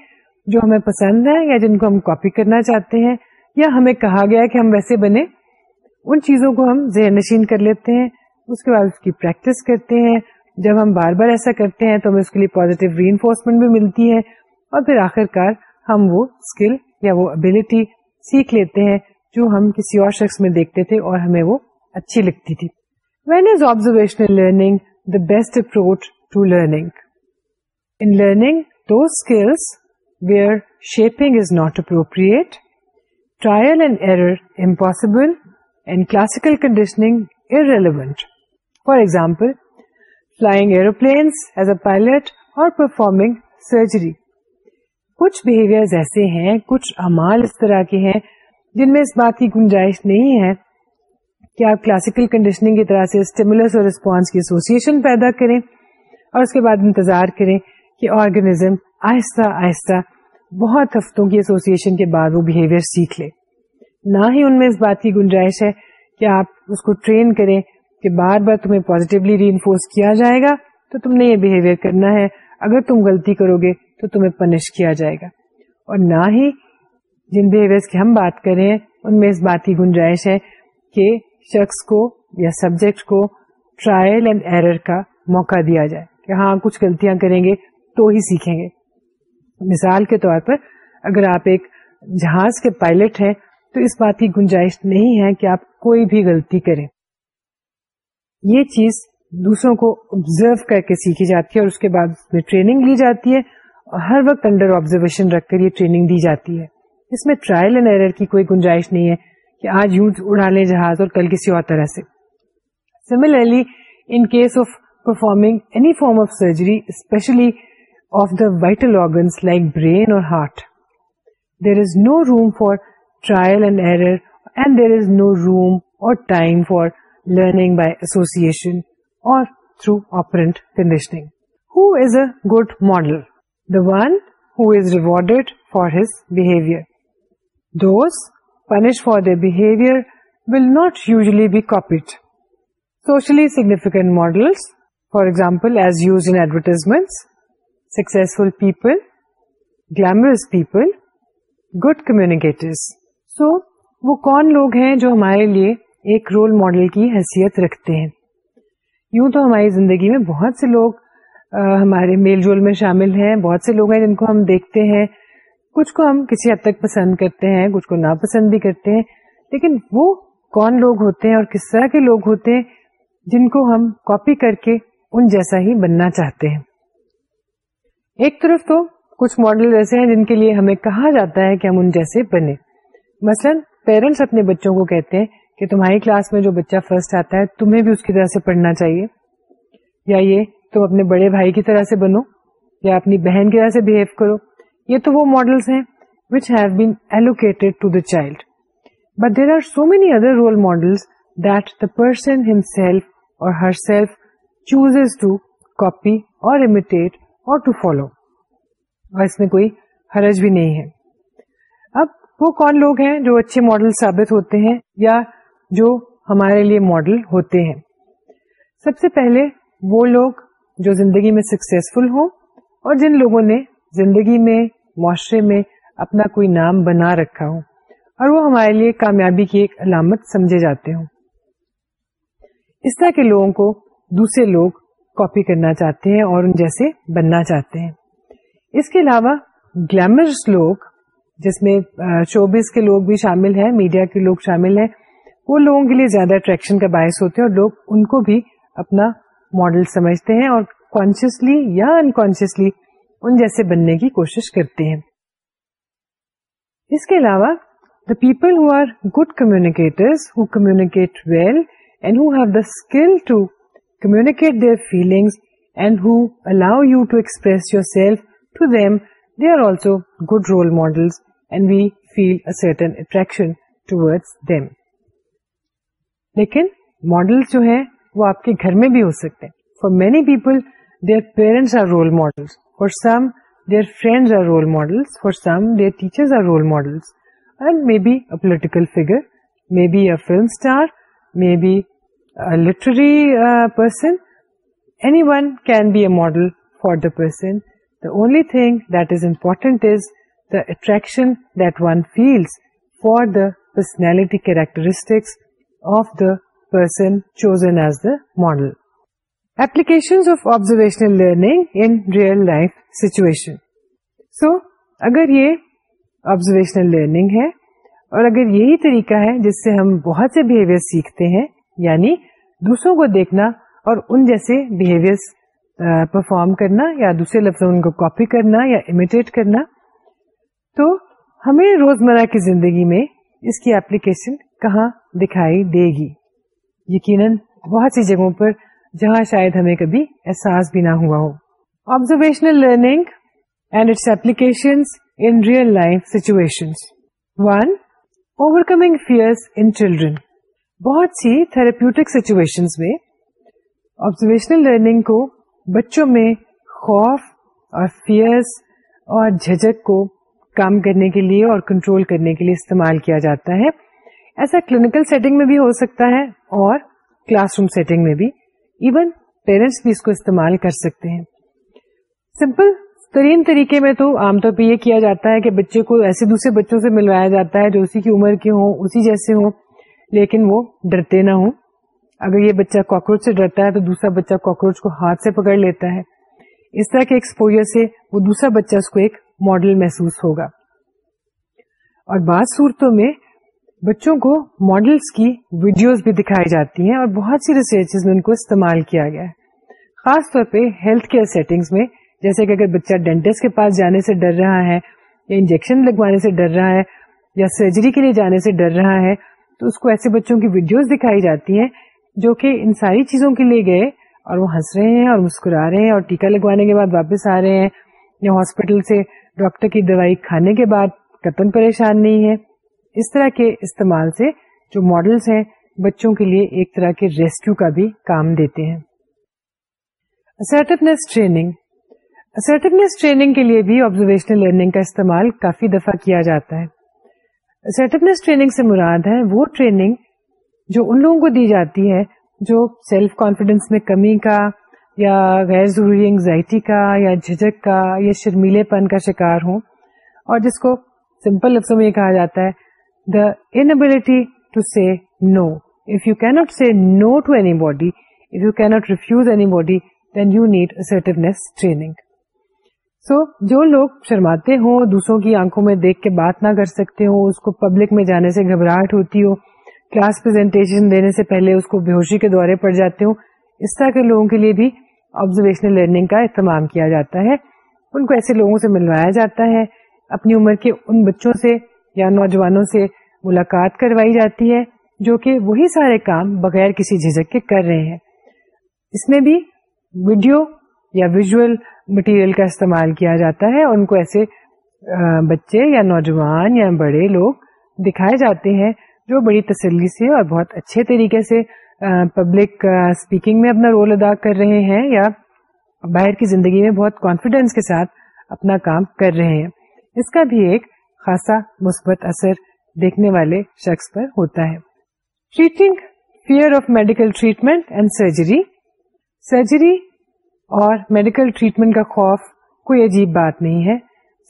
Speaker 1: جو ہمیں پسند ہیں یا جن کو ہم کاپی کرنا چاہتے ہیں یا ہمیں کہا گیا کہ ہم ویسے بنے ان چیزوں کو ہم ذہن نشین کر لیتے ہیں اس کے بعد اس کی پریکٹس کرتے ہیں جب ہم بار بار ایسا کرتے ہیں تو ہمیں اس کے لیے پوزیٹو ری انفورسمنٹ بھی ملتی ہے اور پھر آخر کار ہم وہ اسکل یا وہ ابلیٹی سیکھ لیتے ہیں جو ہم کسی اور شخص میں دیکھتے تھے اور ہمیں وہ اچھی لگتی تھی when is observational learning the best approach to learning in learning those skills where shaping is not appropriate trial and and error impossible classical conditioning for example flying aeroplanes as a pilot or performing surgery کچھ behaviour ایسے ہیں کچھ امال اس طرح کے ہیں جن میں اس بات کی گنجائش نہیں ہے کہ آپ کلاسیکل کنڈیشننگ کی طرح سے اسٹیمولس اور ریسپونس کی ایسوسیشن پیدا کریں اور اس کے بعد انتظار کریں کہ آرگنیزم آہستہ آہستہ بہت ہفتوں کی ایسوسیشن کے بعد وہ بہیویئر سیکھ لے نہ ہی ان میں اس بات کی گنجائش ہے کہ آپ اس کو ٹرین کریں کہ بار بار تمہیں پوزیٹیولی ری انفورس کیا جائے گا تو تم نے یہ بہیویئر کرنا ہے اگر تم غلطی کرو گے تو تمہیں پنش کیا جائے گا اور نہ ہی جن بہیویئر کی ہم بات کر رہے ہیں ان میں اس بات کی گنجائش ہے کہ شخص کو یا سبجیکٹ کو ٹرائل اینڈ ایرر کا موقع دیا جائے کہ ہاں کچھ غلطیاں کریں گے تو ہی سیکھیں گے مثال کے طور پر اگر آپ ایک جہاز کے پائلٹ ہیں تو اس بات کی گنجائش نہیں ہے کہ آپ کوئی بھی غلطی کریں یہ چیز دوسروں کو آبزرو کر کے کے سیکھی جاتی جاتی ہے ہے اور اور اس اس بعد میں ٹریننگ لی ہر وقت انڈر آبزرویشن رکھ کر یہ ٹریننگ دی جاتی ہے اس میں ٹرائل اینڈ ایرر کی کوئی گنجائش نہیں ہے کہ آج یوں اڑا لیں جہاز اور کل کسی اور طرح سے similarly in case of performing any form of surgery especially of the vital organs like brain or heart. There is no room for trial and error, and there is no room or time for learning by association or through operant conditioning. Who is a good model? The one who is rewarded for his behavior. Those punished for their behavior will not usually be copied. Socially significant models, for example, as used in advertisements, successful people glamorous people good communicators so وہ کون لوگ ہیں جو ہمارے لیے ایک role model کی حیثیت رکھتے ہیں یوں تو ہماری زندگی میں بہت سے لوگ ہمارے میل جول میں شامل ہیں بہت سے لوگ ہیں جن کو ہم دیکھتے ہیں کچھ کو ہم کسی حد تک پسند کرتے ہیں کچھ کو ناپسند بھی کرتے ہیں لیکن وہ کون لوگ ہوتے ہیں اور کس طرح کے لوگ ہوتے ہیں جن کو ہم کاپی کر کے ان جیسا ہی بننا چاہتے ہیں ایک طرف تو کچھ ماڈل ایسے ہیں جن کے لیے ہمیں کہا جاتا ہے کہ ہم ان جیسے بنے مثلا پیرنٹس اپنے بچوں کو کہتے ہیں کہ تمہاری کلاس میں جو بچہ فرسٹ آتا ہے تمہیں بھی اس کی طرح سے پڑھنا چاہیے یا یہ تم اپنے بڑے بھائی کی طرح سے بنو یا اپنی بہن کی طرح سے بہیو کرو یہ تو وہ ماڈلس ماڈلس ہیں which have been allocated to the the child but there are so many other role that person or herself chooses to copy or imitate or to follow اور اس میں کوئی حرج بھی نہیں ہے اب وہ کون لوگ ہیں جو اچھے ماڈل ثابت ہوتے ہیں یا جو ہمارے لیے ماڈل ہوتے ہیں سب سے پہلے وہ لوگ جو زندگی میں سکسیسفل ہوں اور جن لوگوں نے زندگی میں معاشرے میں اپنا کوئی نام بنا رکھا ہو اور وہ ہمارے لیے کامیابی کی ایک علامت سمجھے جاتے ہوں اس طرح کے لوگوں کو دوسرے لوگ کاپی کرنا چاہتے ہیں اور ان جیسے بننا چاہتے ہیں اس کے علاوہ گلیمرس لوگ جس میں شوبس کے لوگ بھی شامل ہیں میڈیا کے لوگ شامل ہیں وہ لوگوں کے لیے زیادہ اٹریکشن کا باعث ہوتے ہیں اور لوگ ان کو بھی اپنا ماڈل سمجھتے ہیں اور کانشیسلی یا انکانشیسلی ان جیسے بننے کی کوشش کرتے ہیں اس کے علاوہ the people who are who communicate well and who skill to communicate their feelings and who allow you to express yourself to them they are also good role model attraction لیکن ماڈلس جو ہے وہ آپ کے گھر میں بھی ہو سکتے ہیں for many people their parents are role model for some their friend are role model for some their teachers are role models and may be a political figure may be a film star may be literary person can be a model for the person the only thing that is important is the attraction that one feels for the personality characteristics of the person chosen as the model application of observational learning in real life situation so اگر یہ observational learning ہے اور اگر یہی طریقہ ہے جس سے ہم بہت سے بہیویئر سیکھتے ہیں یعنی دوسروں کو دیکھنا اور ان جیسے بہیویئر پرفارم کرنا یا دوسرے لفظوں کو کاپی کرنا یا امیٹیٹ کرنا تو ہمیں روزمرہ کی زندگی میں اس کی اپلیکیشن کہاں دکھائی دے گی یقیناً بہت سی جگہوں پر جہاں شاید ہمیں کبھی احساس بھی نہ ہوا ہو observational learning and its application in real life situation one overcoming fear in children بہت سی تھراپیوٹک سچویشن میں آبزرویشنل لرننگ کو بچوں میں خوف اور فیئرس اور جھجک کو کم کرنے کے لیے اور کنٹرول کرنے کے لیے استعمال کیا جاتا ہے ایسا کلینکل سیٹنگ میں بھی ہو سکتا ہے اور کلاس روم سیٹنگ میں بھی ایون پیرنٹس بھی اس کو استعمال کر سکتے ہیں سمپل ترین طریقے میں تو عام طور پہ یہ کیا جاتا ہے کہ بچے کو ایسے دوسرے بچوں سے ملوایا جاتا ہے جو اسی کی عمر کے ہوں اسی جیسے ہوں لیکن وہ ڈرتے نہ ہوں اگر یہ بچہ کاکروچ سے ڈرتا ہے تو دوسرا بچہ کاکروچ کو ہاتھ سے پکڑ لیتا ہے اس طرح کے ایکسپوئر سے وہ دوسرا بچہ اس کو ایک ماڈل محسوس ہوگا اور بعض صورتوں میں بچوں کو ماڈلس کی ویڈیوز بھی دکھائی جاتی ہیں اور بہت سی ریسرچ میں ان کو استعمال کیا گیا ہے خاص طور پہ ہیلتھ کیئر سیٹنگز میں جیسے کہ اگر بچہ ڈینٹسٹ کے پاس جانے سے ڈر رہا ہے یا انجیکشن لگوانے سے ڈر رہا ہے یا سرجری کے لیے جانے سے ڈر رہا ہے تو اس کو ایسے بچوں کی ویڈیوز دکھائی جاتی ہیں جو کہ ان ساری چیزوں کے لیے گئے اور وہ ہنس رہے ہیں اور مسکرا رہے ہیں اور ٹیکا لگوانے کے بعد واپس آ رہے ہیں یا ہاسپٹل سے ڈاکٹر کی دوائی کھانے کے بعد کتن پریشان نہیں ہے اس طرح کے استعمال سے جو ماڈلس ہیں بچوں کے لیے ایک طرح کے ریسکیو کا بھی کام دیتے ہیں اسرٹیونیس اسرٹیونیس ٹریننگ ٹریننگ کے لیے بھی آبزرویشنل لرننگ کا استعمال کافی دفعہ کیا جاتا ہے ٹریننگ سے مراد ہے وہ ٹریننگ جو ان لوگوں کو دی جاتی ہے جو سیلف کانفیڈینس میں کمی کا یا غیر ضروری انگزائٹی کا یا جھجک کا یا شرمیلے پن کا شکار ہوں اور جس کو سمپل لفظوں میں یہ کہا جاتا ہے the inability to say no if you can't say no to anybody if you can't refuse anybody then you need assertiveness training so جو لوگ شرماتے ہوں دوسروں کی آنکھوں میں دیکھ کے بات نہ کر سکتے ہوں اس کو پبلک میں جانے سے گھبراہٹ ہوتی ہو کلاس پرزینٹیشن دینے سے پہلے اس کو بےہوشی کے دورے پڑ جاتے ہوں اس طرح کے لوگوں کے لیے بھی آبزرویشنل لرننگ کا اہتمام کیا جاتا ہے ان کو ایسے لوگوں سے ملوایا جاتا ہے اپنی عمر کے ان بچوں سے یا نوجوانوں سے ملاقات کروائی جاتی ہے جو کہ وہی سارے کام بغیر کسی جھجک کے کر رہے ہیں اس میں بھی ویڈیو یا ویژل مٹیریل کا استعمال کیا جاتا ہے ان کو ایسے بچے یا نوجوان یا بڑے لوگ دکھائے جاتے ہیں جو بڑی تسلی سے اور بہت اچھے طریقے سے پبلک اسپیکنگ میں اپنا رول ادا کر رہے ہیں یا باہر کی زندگی میں بہت کانفیڈینس کے ساتھ اپنا کام کر رہے ہیں اس کا بھی ایک خاصا مثبت اثر دیکھنے والے شخص پر ہوتا ہے treating fear of medical treatment and surgery surgery اور میڈیکل ٹریٹمنٹ کا خوف کوئی عجیب بات نہیں ہے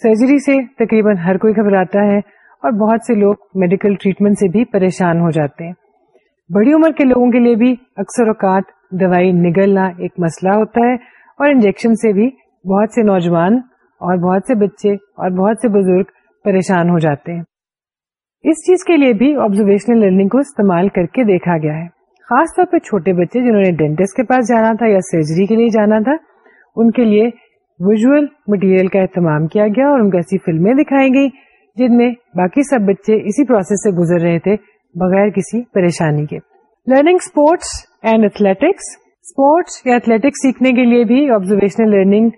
Speaker 1: سرجری سے تقریباً ہر کوئی گھبراتا ہے اور بہت سے لوگ میڈیکل ٹریٹمنٹ سے بھی پریشان ہو جاتے ہیں بڑی عمر کے لوگوں کے لیے بھی اکثر اوقات دوائی نگلنا ایک مسئلہ ہوتا ہے اور انجیکشن سے بھی بہت سے نوجوان اور بہت سے بچے اور بہت سے بزرگ پریشان ہو جاتے ہیں اس چیز کے لیے بھی آبزرویشنل لرننگ کو استعمال کر کے دیکھا گیا ہے خاص طور پہ چھوٹے بچے جنہوں نے ڈینٹسٹ کے پاس جانا تھا یا سرجری کے لیے جانا تھا ان کے لیے ویژل مٹیریل کا اہتمام کیا گیا اور ان کو ایسی فلمیں دکھائی گئی جن میں باقی سب بچے اسی پروسیس سے گزر رہے تھے بغیر کسی پریشانی کے learning sports and athletics sports یا ایتھلیٹکس سیکھنے کے لیے بھی آبزرویشنل لرننگ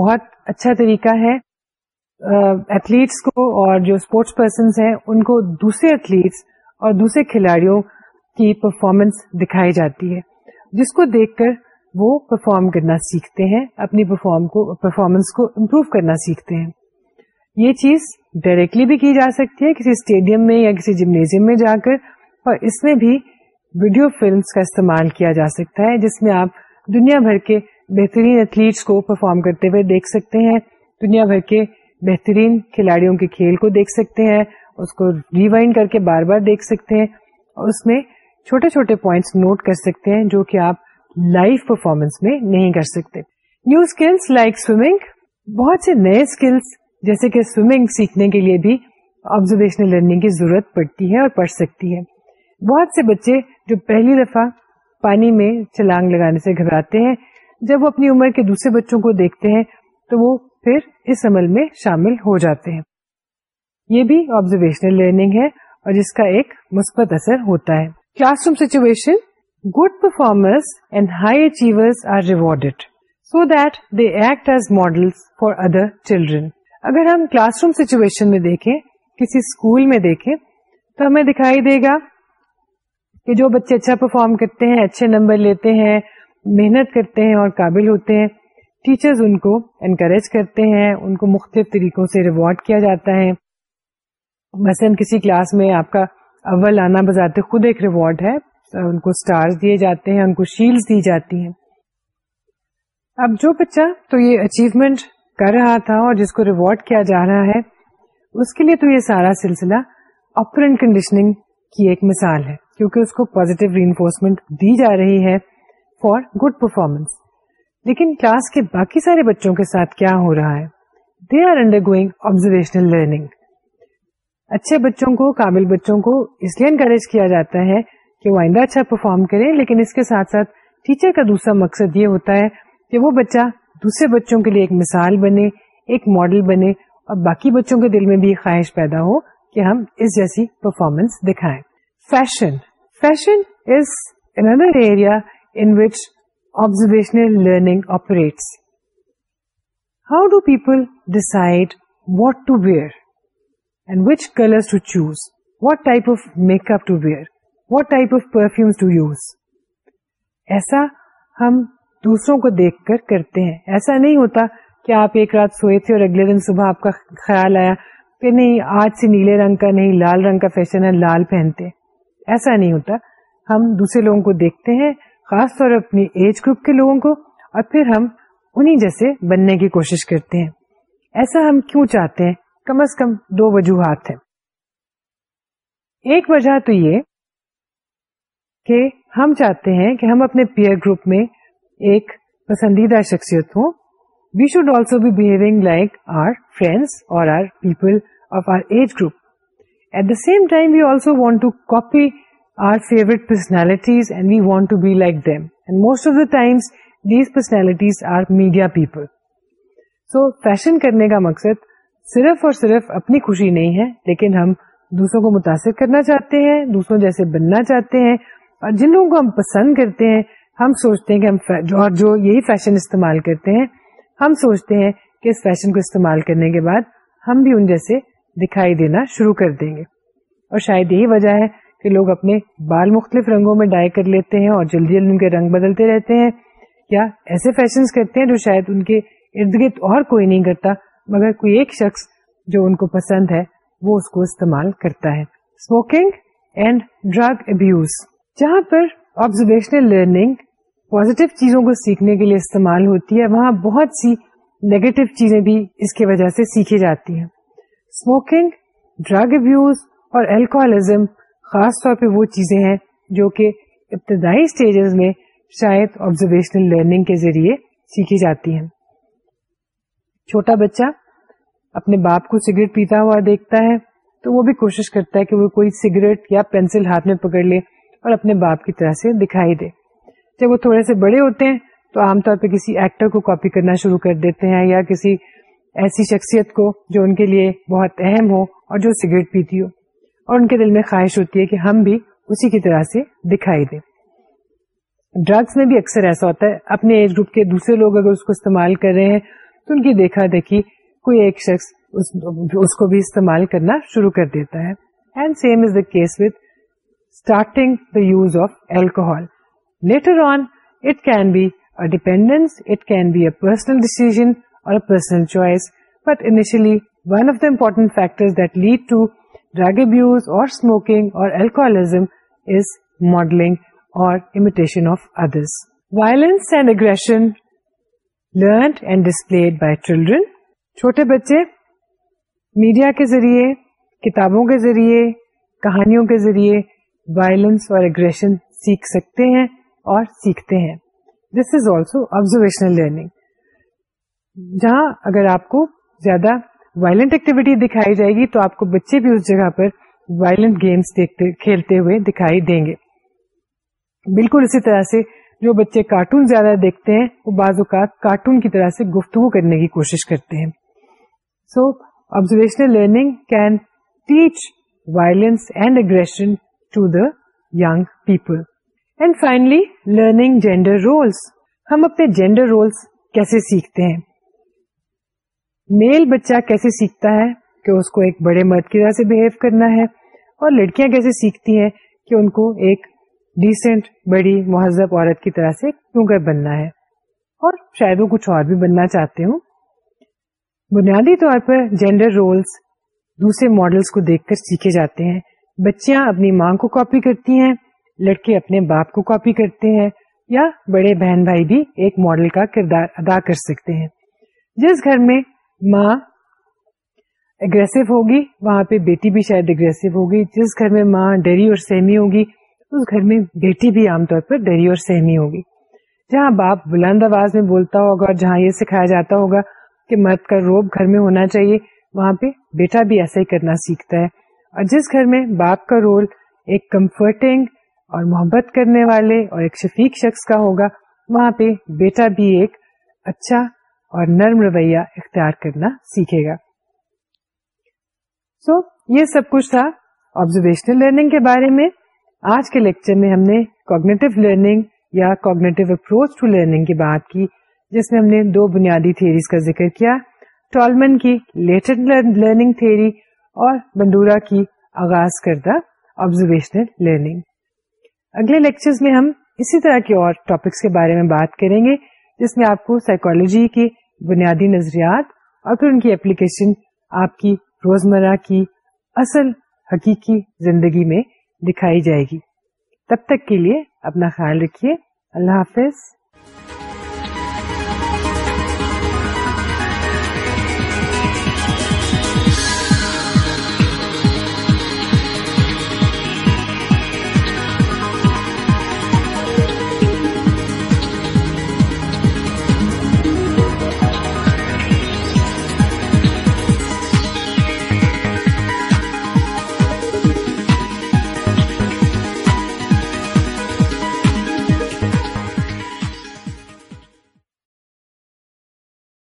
Speaker 1: بہت اچھا طریقہ ہے ایتھلیٹس کو اور جو اسپورٹس پرسنس ہیں ان کو دوسرے ایتھلیٹس اور دوسرے کھلاڑیوں کی پرفارمنس دکھائی جاتی ہے جس کو دیکھ کر وہ پرفارم کرنا سیکھتے ہیں اپنی پرفارمنس کو امپروو کرنا سیکھتے ہیں یہ چیز ڈائریکٹلی بھی کی جا سکتی ہے کسی اسٹیڈیم میں یا کسی جمنیزیم میں جا کر اور اس میں بھی ویڈیو فلمس کا استعمال کیا جا سکتا ہے جس میں آپ دنیا بھر کے بہترین ایتھلیٹس کو پرفارم کرتے ہوئے دیکھ سکتے ہیں دنیا بھر کے بہترین کھلاڑیوں کے کھیل کو دیکھ سکتے ہیں اس کو ریوائنڈ کر کے بار بار دیکھ سکتے ہیں اور اس میں چھوٹے چھوٹے پوائنٹس نوٹ کر سکتے ہیں جو کہ آپ لائف پرفارمنس میں نہیں کر سکتے نیو اسکلس لائک سوئمنگ بہت سے نئے اسکلس جیسے کہ سوئمنگ سیکھنے کے لیے بھی آبزرویشنل لرننگ کی ضرورت پڑتی ہے اور پڑ سکتی ہے بہت سے بچے جو پہلی دفعہ پانی میں چلانگ لگانے سے گھبراتے ہیں جب وہ اپنی عمر کے دوسرے بچوں کو دیکھتے ہیں تو وہ پھر اس عمل میں شامل ہو جاتے ہیں یہ بھی آبزرویشنل لرننگ ہے اور جس کا ایک مثبت اثر ہوتا ہے classroom situation good performers and high achievers are rewarded so that they act as model for other children اگر ہم کلاس روم سچویشن میں دیکھیں کسی اسکول میں دیکھیں تو ہمیں دکھائی دے گا کہ جو بچے اچھا پرفارم کرتے ہیں اچھے نمبر لیتے ہیں محنت کرتے ہیں اور قابل ہوتے ہیں ٹیچرز ان کو انکریج کرتے ہیں ان کو مختلف طریقوں سے ریوارڈ کیا جاتا ہے مثلاً کسی کلاس میں آپ کا اول آنا بذات خود ایک ریوارڈ ہے ان کو اسٹار دیے جاتے ہیں ان کو شیلز دی جاتی ہیں اب جو بچہ تو یہ اچیومنٹ کر رہا تھا اور جس کو ریوارڈ کیا جا رہا ہے اس کے لیے تو یہ سارا سلسلہ کنڈیشننگ کی ایک مثال ہے کیونکہ اس کو پوزیٹو انفورسمنٹ دی جا رہی ہے فار گڈ پرفارمنس لیکن کلاس کے باقی سارے بچوں کے ساتھ کیا ہو رہا ہے they are undergoing observational learning اچھے بچوں کو کامل بچوں کو اس لیے انکریج کیا جاتا ہے کہ وہ آئندہ اچھا پرفارم کریں لیکن اس کے ساتھ ساتھ ٹیچر کا دوسرا مقصد یہ ہوتا ہے کہ وہ بچہ دوسرے بچوں کے لیے ایک مثال بنے ایک ماڈل بنے اور باقی بچوں کے دل میں بھی خواہش پیدا ہو کہ ہم اس جیسی پرفارمنس دکھائیں fashion fashion is another area in which observational learning operates how do people decide what to wear ایسا ہم دوسروں کو دیکھ کر کرتے ہیں ایسا نہیں ہوتا کہ آپ ایک رات سوئے تھے اور اگلے دن صبح آپ کا خیال آیا کہ نہیں آج سے نیلے رنگ کا نہیں لال رنگ کا فیشن ہے لال پہنتے ایسا نہیں ہوتا ہم دوسرے لوگوں کو دیکھتے ہیں خاص طور اپنی ایج گروپ کے لوگوں کو اور پھر ہم انہیں جیسے بننے کی کوشش کرتے ہیں ایسا ہم کیوں چاہتے ہیں کم از کم دو وجوہات ہیں ایک وجہ تو یہ کہ ہم چاہتے ہیں کہ ہم اپنے پیئر گروپ میں ایک پسندیدہ شخصیت ہوں we should also be behaving like our friends or our people of our age group at the same time we also want to copy our favourite personalities and we want to be like them and most of the times these personalities are media people so fashion کرنے کا مقصد صرف اور صرف اپنی خوشی نہیں ہے لیکن ہم دوسروں کو متاثر کرنا چاہتے ہیں دوسروں جیسے بننا چاہتے ہیں اور جن لوگوں کو ہم پسند کرتے ہیں ہم سوچتے ہیں کہ ہم جو یہی فیشن استعمال کرتے ہیں ہم سوچتے ہیں کہ اس فیشن کو استعمال کرنے کے بعد ہم بھی ان جیسے دکھائی دینا شروع کر دیں گے اور شاید یہی وجہ ہے کہ لوگ اپنے بال مختلف رنگوں میں ڈائی کر لیتے ہیں اور جلدی جلدی ان کے رنگ بدلتے رہتے ہیں یا ایسے فیشن کرتے ہیں جو شاید ان کے ارد گرد اور کوئی نہیں کرتا مگر کوئی ایک شخص جو ان کو پسند ہے وہ اس کو استعمال کرتا ہے اسموکنگ اینڈ ڈرگ ابیوز جہاں پر آبزرویشنل لرننگ پوزیٹو چیزوں کو سیکھنے کے لیے استعمال ہوتی ہے وہاں بہت سی نیگیٹو چیزیں بھی اس کی وجہ سے سیکھی جاتی ہیں اسموکنگ ڈرگ ابیوز اور الکوہلزم خاص طور پہ وہ چیزیں ہیں جو کہ ابتدائی اسٹیجز میں شاید آبزرویشنل لرننگ کے ذریعے سیکھی جاتی ہیں چھوٹا بچہ اپنے باپ کو سگریٹ پیتا ہوا دیکھتا ہے تو وہ بھی کوشش کرتا ہے کہ وہ کوئی سگریٹ یا پینسل ہاتھ میں پکڑ لے اور اپنے باپ کی طرح سے دکھائی دے جب وہ تھوڑے سے بڑے ہوتے ہیں تو عام طور پہ کسی ایکٹر کو کاپی کرنا شروع کر دیتے ہیں یا کسی ایسی شخصیت کو جو ان کے لیے بہت اہم ہو اور جو سگریٹ پیتی ہو اور ان کے دل میں خواہش ہوتی ہے کہ ہم بھی اسی کی طرح سے دکھائی دیں ڈرگس میں بھی اکثر ایسا ہوتا ہے اپنے ایج گروپ کے دوسرے لوگ اگر اس کو استعمال کر رہے ہیں تو ان کی دیکھا دیکھی کوئی ایک شخص اس, کو بھی استعمال کرنا شروع کر دیتا ہے use of on it can be a personal decision or smoking or modelling or imitation of others violence and aggression ذریعے کتابوں کے ذریعے کہانیوں کے ذریعے لرننگ جہاں اگر آپ کو زیادہ وائلنٹ ایکٹیویٹی دکھائی جائے گی تو آپ کو بچے بھی اس جگہ پر وائلنٹ گیمس کھیلتے ہوئے دکھائی دیں گے بالکل اسی طرح سے جو بچے کارٹون زیادہ دیکھتے ہیں وہ بعض اوقات کارٹون کی طرح سے گفتگو کرنے کی کوشش کرتے ہیں so observational learning can teach violence and and aggression to the young people finally learning gender roles ہم اپنے جینڈر رولس کیسے سیکھتے ہیں میل بچہ کیسے سیکھتا ہے کہ اس کو ایک بڑے مرد کی طرح سے بہیو کرنا ہے اور لڑکیاں کیسے سیکھتی ہیں کہ ان کو ایک ڈیسنٹ بڑی مہذب عورت کی طرح سے کیوں کر بننا ہے اور شاید وہ کچھ اور بھی بننا چاہتے ہوں بنیادی طور پر جینڈر رولس دوسرے ماڈلس کو دیکھ کر سیکھے جاتے ہیں بچیاں اپنی ماں کو کاپی کرتی ہیں لڑکے اپنے باپ کو کاپی کرتے ہیں یا بڑے بہن بھائی بھی ایک ماڈل کا کردار ادا کر سکتے ہیں جس گھر میں ماں اگریسو ہوگی وہاں پہ بیٹی بھی شاید اگریسو ہوگی جس گھر میں ماں ڈری اور سہمی ہوگی اس گھر میں بیٹی بھی عام طور پر ڈری اور سہمی ہوگی جہاں باپ بلند آواز میں بولتا ہوگا اور جہاں یہ سکھایا جاتا ہوگا کہ مرد کا روب گھر میں ہونا چاہیے وہاں پہ بیٹا بھی ایسا ہی کرنا سیکھتا ہے اور جس گھر میں باپ کا رول ایک کمفرٹنگ اور محبت کرنے والے اور ایک شفیق شخص کا ہوگا وہاں پہ بیٹا بھی ایک اچھا اور نرم رویہ اختیار کرنا سیکھے گا سو so, یہ سب کچھ تھا آبزرویشنل لرننگ کے بارے میں آج کے لیکچر میں ہم نے کوگنیٹو لرننگ یا کوگنیٹو اپروچ ٹو لرننگ کی بات کی جس میں ہم نے دو بنیادی تھیریز کا ذکر کیا ٹولمن کی لیٹر لرننگ تھیری اور بنڈورا کی آغاز کردہ آبزرویشنل لرننگ اگلے لیکچرز میں ہم اسی طرح کے اور ٹاپکس کے بارے میں بات کریں گے جس میں آپ کو سائیکالوجی کے بنیادی نظریات اور پھر ان کی اپلیکیشن آپ کی روزمرہ کی اصل حقیقی زندگی میں دکھائی جائے گی تب تک کے لیے اپنا خیال رکھیے اللہ حافظ